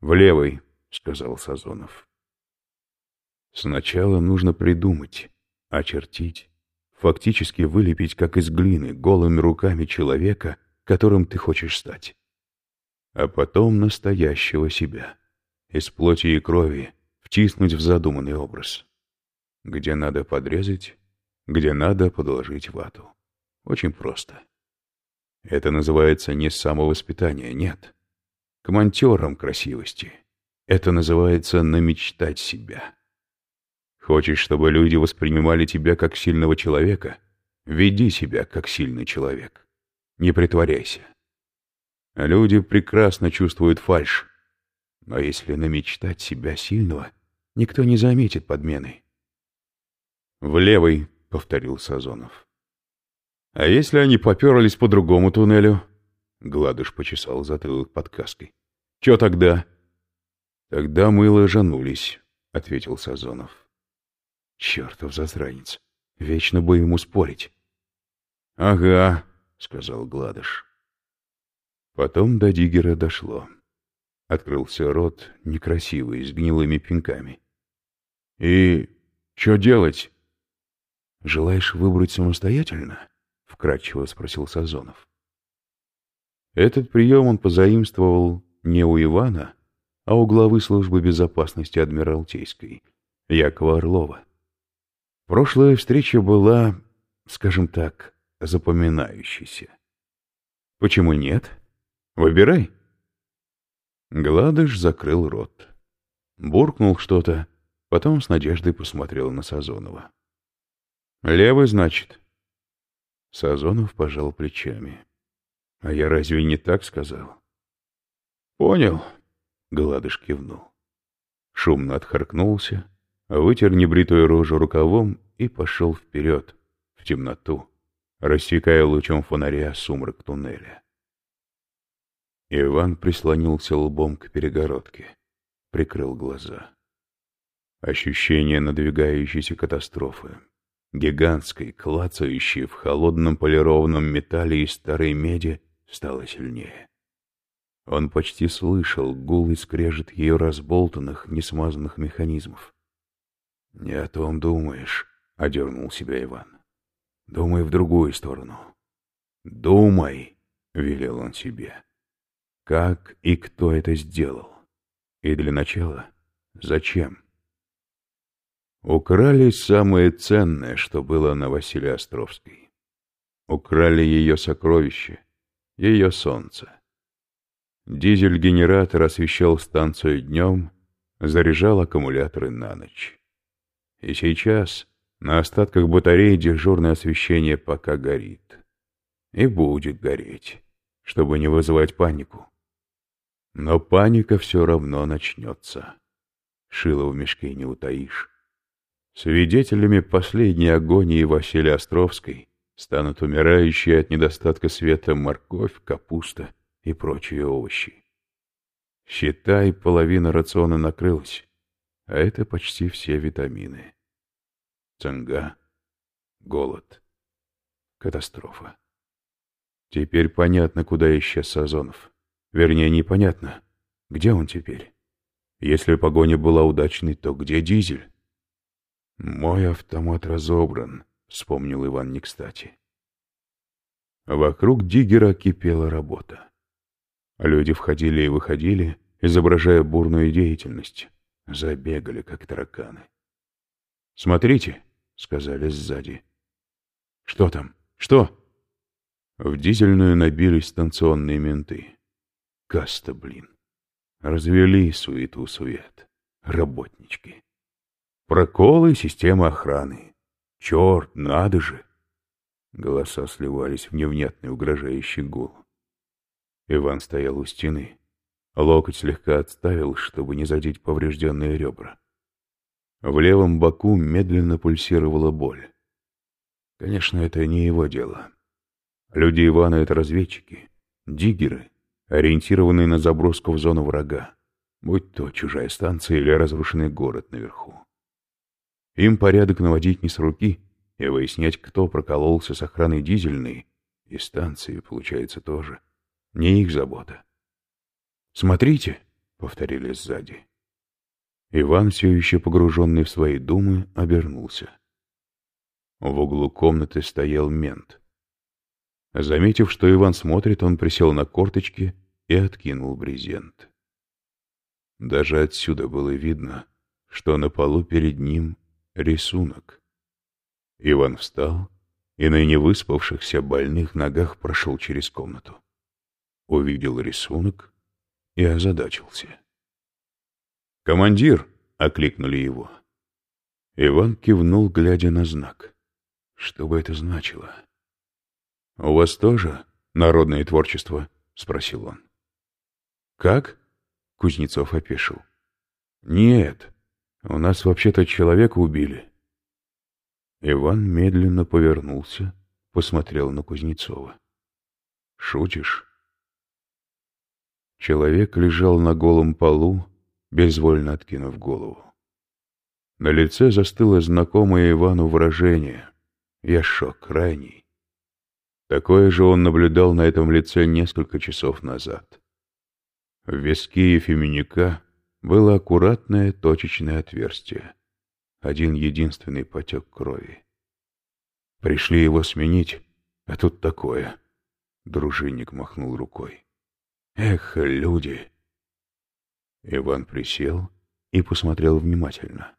«В левый», — сказал Сазонов. «Сначала нужно придумать, очертить, фактически вылепить, как из глины, голыми руками человека, которым ты хочешь стать. А потом настоящего себя, из плоти и крови, втиснуть в задуманный образ. Где надо подрезать, где надо подложить вату. Очень просто. Это называется не самовоспитание, нет. К монтерам красивости. Это называется намечтать себя. Хочешь, чтобы люди воспринимали тебя как сильного человека? Веди себя как сильный человек. Не притворяйся. Люди прекрасно чувствуют фальшь. Но если намечтать себя сильного, никто не заметит подмены. «В левый», — повторил Сазонов. «А если они поперлись по другому туннелю?» Гладыш почесал затылок под каской. «Че тогда?» «Тогда мы ложанулись», — ответил Сазонов. «Чертов засранец! Вечно бы ему спорить!» «Ага», — сказал Гладыш. Потом до Диггера дошло. Открылся рот, некрасивый, с гнилыми пинками. «И что делать?» «Желаешь выбрать самостоятельно?» — вкратчиво спросил Сазонов. Этот прием он позаимствовал не у Ивана, а у главы службы безопасности Адмиралтейской, Якова Орлова. Прошлая встреча была, скажем так, запоминающейся. Почему нет? Выбирай. Гладыш закрыл рот. Буркнул что-то, потом с надеждой посмотрел на Сазонова. «Левый, значит?» Сазонов пожал плечами. «А я разве не так сказал?» «Понял», — Гладыш кивнул. Шумно отхаркнулся, вытер небритую рожу рукавом и пошел вперед, в темноту, рассекая лучом фонаря сумрак туннеля. Иван прислонился лбом к перегородке, прикрыл глаза. Ощущение надвигающейся катастрофы, гигантской, клацающей в холодном полированном металле и старой меди, стало сильнее. Он почти слышал гул и скрежет ее разболтанных, несмазанных механизмов. «Не о том думаешь», — одернул себя Иван. «Думай в другую сторону». «Думай», — велел он себе. Как и кто это сделал? И для начала, зачем? Украли самое ценное, что было на Василии Островской. Украли ее сокровище, ее солнце. Дизель-генератор освещал станцию днем, заряжал аккумуляторы на ночь. И сейчас на остатках батареи дежурное освещение пока горит. И будет гореть, чтобы не вызывать панику. Но паника все равно начнется. Шило в мешке не утаишь. Свидетелями последней агонии Василия Островской станут умирающие от недостатка света морковь, капуста и прочие овощи. Считай, половина рациона накрылась, а это почти все витамины. Цинга, голод, катастрофа. Теперь понятно, куда исчез Сазонов. Вернее, непонятно, где он теперь. Если погоня была удачной, то где дизель? «Мой автомат разобран», — вспомнил Иван не кстати. Вокруг Диггера кипела работа. Люди входили и выходили, изображая бурную деятельность. Забегали, как тараканы. «Смотрите», — сказали сзади. «Что там? Что?» В дизельную набились станционные менты. Каста, блин. Развели суету-сует. Работнички. Проколы системы охраны. Черт, надо же! Голоса сливались в невнятный угрожающий гул. Иван стоял у стены. Локоть слегка отставил, чтобы не задеть поврежденные ребра. В левом боку медленно пульсировала боль. Конечно, это не его дело. Люди Ивана — это разведчики, диггеры — ориентированные на заброску в зону врага, будь то чужая станция или разрушенный город наверху. Им порядок наводить не с руки и выяснять, кто прокололся с охраной дизельной, и станции, получается, тоже. Не их забота. «Смотрите!» — повторили сзади. Иван, все еще погруженный в свои думы, обернулся. В углу комнаты стоял мент. Заметив, что Иван смотрит, он присел на корточки и откинул брезент. Даже отсюда было видно, что на полу перед ним рисунок. Иван встал и на невыспавшихся больных ногах прошел через комнату. Увидел рисунок и озадачился. «Командир!» — окликнули его. Иван кивнул, глядя на знак. Что бы это значило? «У вас тоже народное творчество?» — спросил он. «Как?» — Кузнецов опешил. «Нет, у нас вообще-то человека убили». Иван медленно повернулся, посмотрел на Кузнецова. «Шутишь?» Человек лежал на голом полу, безвольно откинув голову. На лице застыло знакомое Ивану выражение. «Я шок крайний». Такое же он наблюдал на этом лице несколько часов назад. В виске Ефименяка было аккуратное точечное отверстие. Один единственный потек крови. Пришли его сменить, а тут такое. Дружинник махнул рукой. Эх, люди! Иван присел и посмотрел внимательно.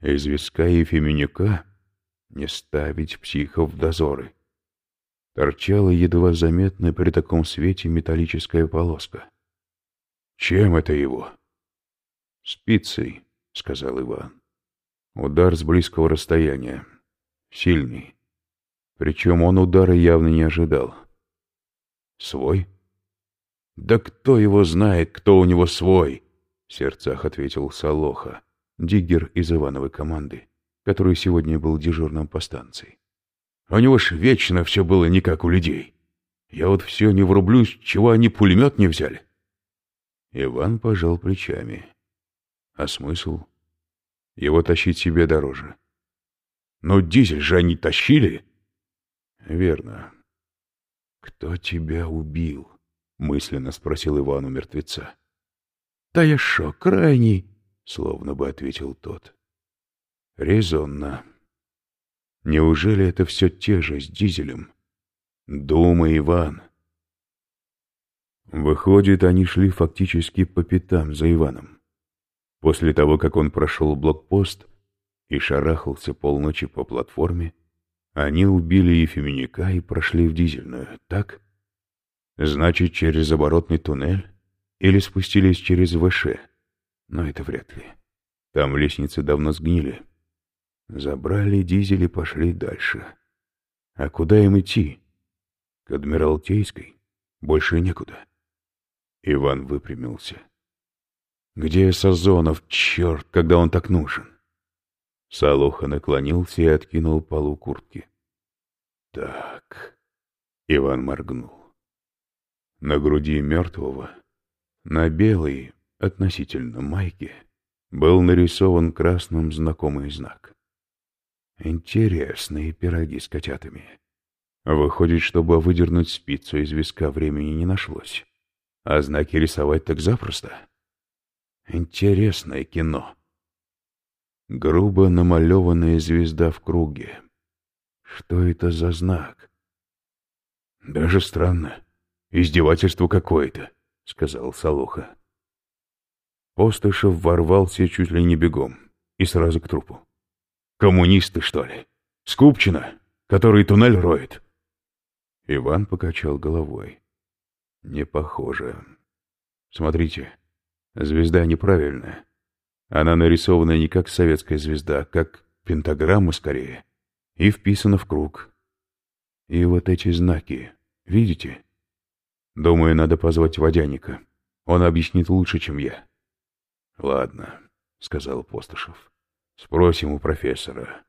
Из виска Ефименяка не ставить психов в дозоры торчала едва заметная при таком свете металлическая полоска. «Чем это его?» «Спицей», — сказал Иван. «Удар с близкого расстояния. Сильный. Причем он удара явно не ожидал». «Свой?» «Да кто его знает, кто у него свой?» — в сердцах ответил Солоха, диггер из Ивановой команды, который сегодня был дежурным по станции. У него ж вечно все было не как у людей. Я вот все не врублюсь, чего они пулемет не взяли. Иван пожал плечами. А смысл? Его тащить себе дороже. Но дизель же они тащили. Верно. Кто тебя убил? Мысленно спросил Иван у мертвеца. Да я шо, крайний, словно бы ответил тот. Резонно. Неужели это все те же с дизелем? Думай, Иван. Выходит, они шли фактически по пятам за Иваном. После того, как он прошел блокпост и шарахался полночи по платформе, они убили Ефименяка и прошли в дизельную, так? Значит, через оборотный туннель? Или спустились через ВШ? Но это вряд ли. Там лестницы давно сгнили. Забрали дизель и пошли дальше. А куда им идти? К Адмиралтейской? Больше некуда. Иван выпрямился. Где Сазонов, черт, когда он так нужен? Салуха наклонился и откинул полу куртки. Так, Иван моргнул. На груди мертвого, на белой, относительно майке, был нарисован красным знакомый знак. Интересные пироги с котятами. Выходит, чтобы выдернуть спицу из виска, времени не нашлось. А знаки рисовать так запросто. Интересное кино. Грубо намалеванная звезда в круге. Что это за знак? Даже странно. Издевательство какое-то, — сказал Салуха. Постышев ворвался чуть ли не бегом и сразу к трупу. Коммунисты, что ли? Скупчина, который туннель роет. Иван покачал головой. Не похоже. Смотрите, звезда неправильная. Она нарисована не как советская звезда, а как пентаграмма скорее. И вписана в круг. И вот эти знаки, видите? Думаю, надо позвать водяника. Он объяснит лучше, чем я. Ладно, сказал Постышев. Спросим у профессора.